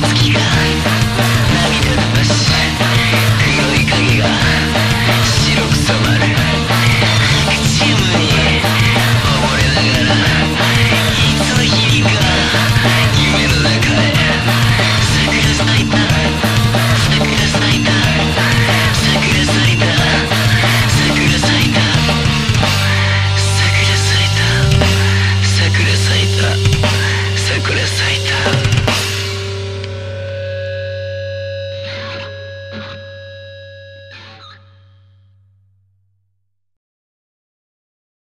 月が